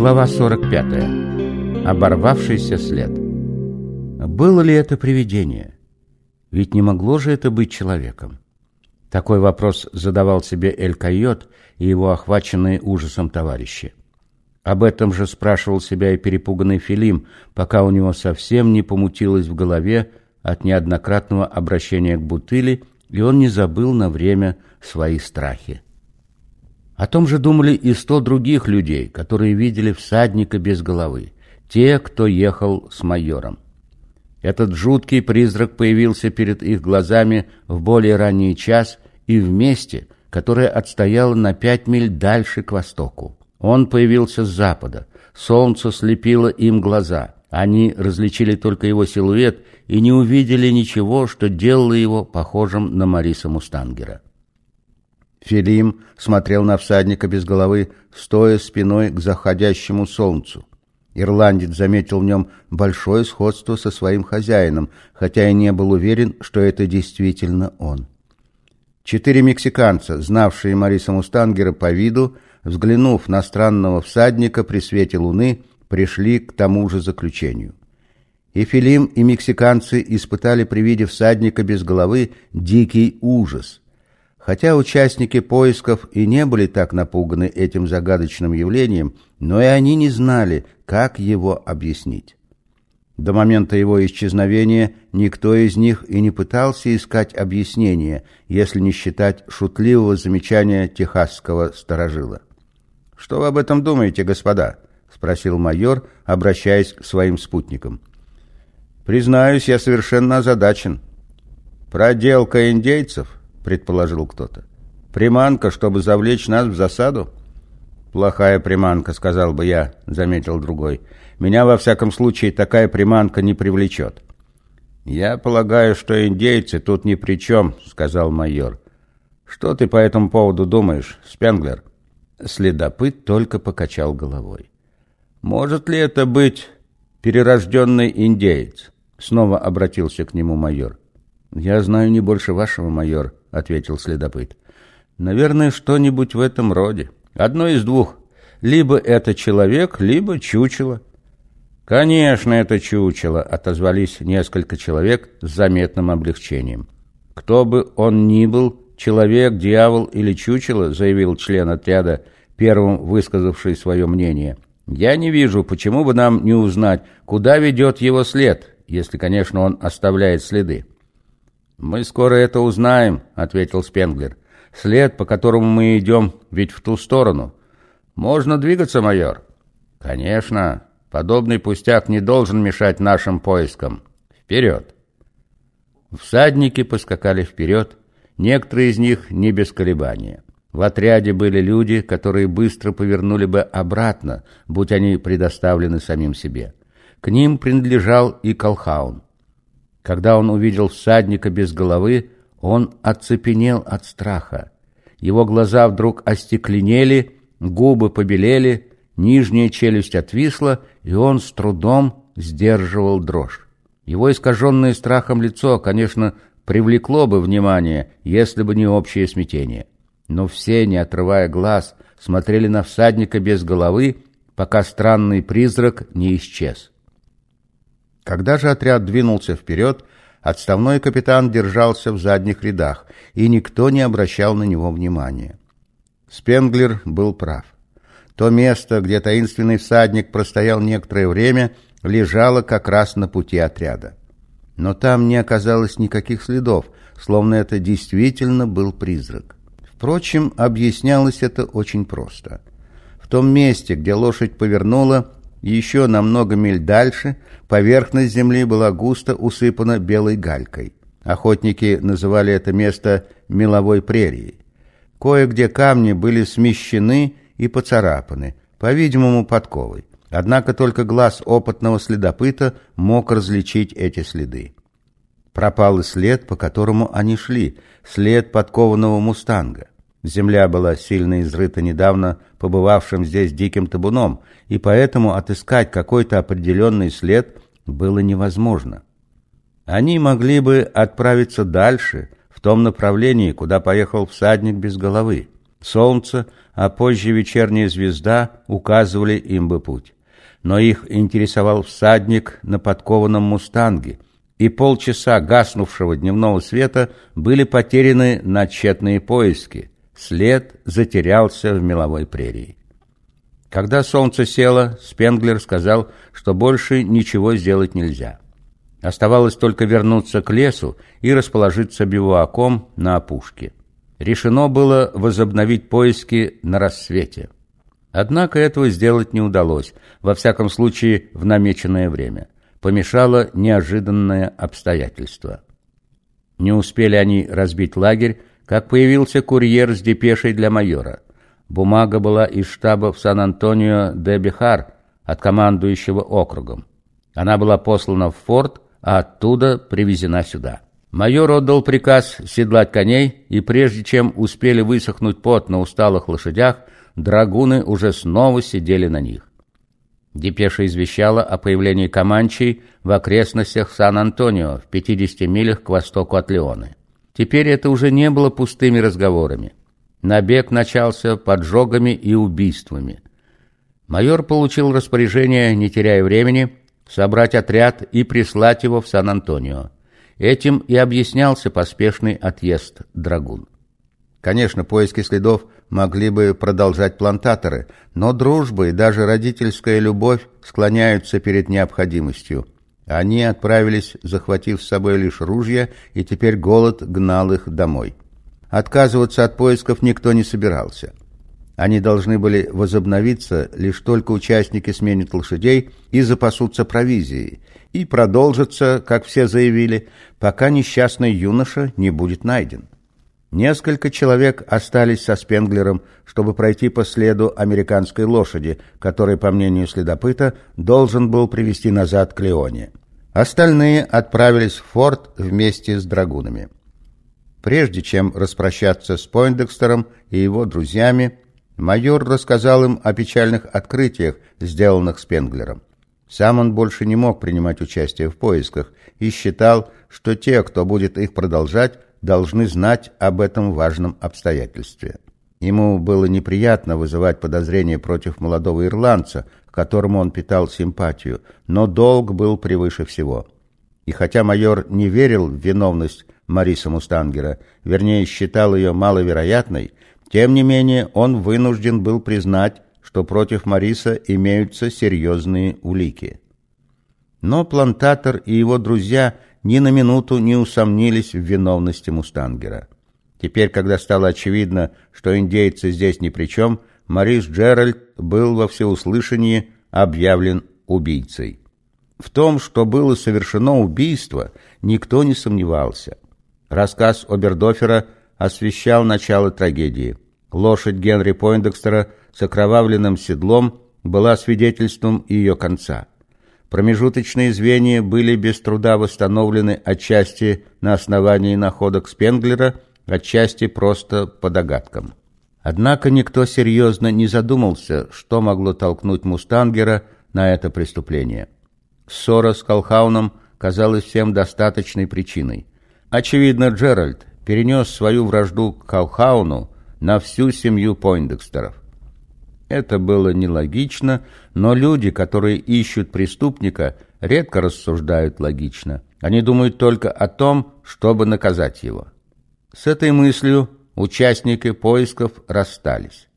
Глава 45. Оборвавшийся след. Было ли это привидение? Ведь не могло же это быть человеком. Такой вопрос задавал себе Эль Койот и его охваченные ужасом товарищи. Об этом же спрашивал себя и перепуганный Филим, пока у него совсем не помутилось в голове от неоднократного обращения к бутыли, и он не забыл на время свои страхи. О том же думали и сто других людей, которые видели всадника без головы, те, кто ехал с майором. Этот жуткий призрак появился перед их глазами в более ранний час и в месте, которое отстояло на пять миль дальше к востоку. Он появился с запада, солнце слепило им глаза. Они различили только его силуэт и не увидели ничего, что делало его похожим на Мариса Мустангера. Филим смотрел на всадника без головы, стоя спиной к заходящему солнцу. Ирландец заметил в нем большое сходство со своим хозяином, хотя и не был уверен, что это действительно он. Четыре мексиканца, знавшие Мариса Мустангера по виду, взглянув на странного всадника при свете луны, пришли к тому же заключению. И Филим, и мексиканцы испытали при виде всадника без головы дикий ужас – Хотя участники поисков и не были так напуганы этим загадочным явлением, но и они не знали, как его объяснить. До момента его исчезновения никто из них и не пытался искать объяснения, если не считать шутливого замечания техасского сторожила. «Что вы об этом думаете, господа?» — спросил майор, обращаясь к своим спутникам. «Признаюсь, я совершенно озадачен. Проделка индейцев?» — предположил кто-то. «Приманка, чтобы завлечь нас в засаду?» «Плохая приманка», — сказал бы я, — заметил другой. «Меня, во всяком случае, такая приманка не привлечет». «Я полагаю, что индейцы тут ни при чем», — сказал майор. «Что ты по этому поводу думаешь, Спенглер?» Следопыт только покачал головой. «Может ли это быть перерожденный индеец?» Снова обратился к нему майор. «Я знаю не больше вашего, майор», — ответил следопыт. «Наверное, что-нибудь в этом роде. Одно из двух. Либо это человек, либо чучело». «Конечно, это чучело», — отозвались несколько человек с заметным облегчением. «Кто бы он ни был, человек, дьявол или чучело», — заявил член отряда, первым высказавший свое мнение. «Я не вижу, почему бы нам не узнать, куда ведет его след, если, конечно, он оставляет следы». «Мы скоро это узнаем», — ответил Спенглер. «След, по которому мы идем, ведь в ту сторону. Можно двигаться, майор?» «Конечно. Подобный пустяк не должен мешать нашим поискам. Вперед!» Всадники поскакали вперед, некоторые из них не без колебания. В отряде были люди, которые быстро повернули бы обратно, будь они предоставлены самим себе. К ним принадлежал и Колхаун. Когда он увидел всадника без головы, он оцепенел от страха. Его глаза вдруг остекленели, губы побелели, нижняя челюсть отвисла, и он с трудом сдерживал дрожь. Его искаженное страхом лицо, конечно, привлекло бы внимание, если бы не общее смятение. Но все, не отрывая глаз, смотрели на всадника без головы, пока странный призрак не исчез. Когда же отряд двинулся вперед, отставной капитан держался в задних рядах, и никто не обращал на него внимания. Спенглер был прав. То место, где таинственный всадник простоял некоторое время, лежало как раз на пути отряда. Но там не оказалось никаких следов, словно это действительно был призрак. Впрочем, объяснялось это очень просто. В том месте, где лошадь повернула, еще на много миль дальше поверхность земли была густо усыпана белой галькой. Охотники называли это место «меловой прерией». Кое-где камни были смещены и поцарапаны, по-видимому, подковой. Однако только глаз опытного следопыта мог различить эти следы. Пропал и след, по которому они шли, след подкованного мустанга. Земля была сильно изрыта недавно побывавшим здесь диким табуном, и поэтому отыскать какой-то определенный след было невозможно. Они могли бы отправиться дальше, в том направлении, куда поехал всадник без головы. Солнце, а позже вечерняя звезда указывали им бы путь. Но их интересовал всадник на подкованном мустанге, и полчаса гаснувшего дневного света были потеряны на тщетные поиски. След затерялся в меловой прерии. Когда солнце село, Спенглер сказал, что больше ничего сделать нельзя. Оставалось только вернуться к лесу и расположиться бивуаком на опушке. Решено было возобновить поиски на рассвете. Однако этого сделать не удалось, во всяком случае в намеченное время. Помешало неожиданное обстоятельство. Не успели они разбить лагерь, как появился курьер с депешей для майора. Бумага была из штаба в Сан-Антонио де Бихар от командующего округом. Она была послана в форт, а оттуда привезена сюда. Майор отдал приказ седлать коней, и прежде чем успели высохнуть пот на усталых лошадях, драгуны уже снова сидели на них. Депеша извещала о появлении Каманчей в окрестностях Сан-Антонио в 50 милях к востоку от Леоны. Теперь это уже не было пустыми разговорами. Набег начался поджогами и убийствами. Майор получил распоряжение, не теряя времени, собрать отряд и прислать его в Сан-Антонио. Этим и объяснялся поспешный отъезд драгун. Конечно, поиски следов могли бы продолжать плантаторы, но дружба и даже родительская любовь склоняются перед необходимостью. Они отправились, захватив с собой лишь ружья, и теперь голод гнал их домой. Отказываться от поисков никто не собирался. Они должны были возобновиться, лишь только участники сменят лошадей и запасутся провизией, и продолжатся, как все заявили, пока несчастный юноша не будет найден. Несколько человек остались со Спенглером, чтобы пройти по следу американской лошади, который, по мнению следопыта, должен был привести назад к Леоне. Остальные отправились в форт вместе с драгунами. Прежде чем распрощаться с Пойндекстером и его друзьями, Майор рассказал им о печальных открытиях, сделанных Спенглером. Сам он больше не мог принимать участие в поисках и считал, что те, кто будет их продолжать, должны знать об этом важном обстоятельстве. Ему было неприятно вызывать подозрения против молодого ирландца, к которому он питал симпатию, но долг был превыше всего. И хотя майор не верил в виновность Мариса Мустангера, вернее, считал ее маловероятной, тем не менее, он вынужден был признать, что против Мариса имеются серьезные улики. Но плантатор и его друзья ни на минуту не усомнились в виновности Мустангера. Теперь, когда стало очевидно, что индейцы здесь ни при чем, Марис Джеральд был во всеуслышании объявлен убийцей. В том, что было совершено убийство, никто не сомневался. Рассказ Обердофера – освещал начало трагедии. Лошадь Генри Пойндекстера с окровавленным седлом была свидетельством ее конца. Промежуточные звенья были без труда восстановлены отчасти на основании находок Спенглера, отчасти просто по догадкам. Однако никто серьезно не задумался, что могло толкнуть Мустангера на это преступление. Ссора с Колхауном казалась всем достаточной причиной. Очевидно, Джеральд, перенес свою вражду к Калхауну на всю семью Пойндекстеров. Это было нелогично, но люди, которые ищут преступника, редко рассуждают логично. Они думают только о том, чтобы наказать его. С этой мыслью участники поисков расстались.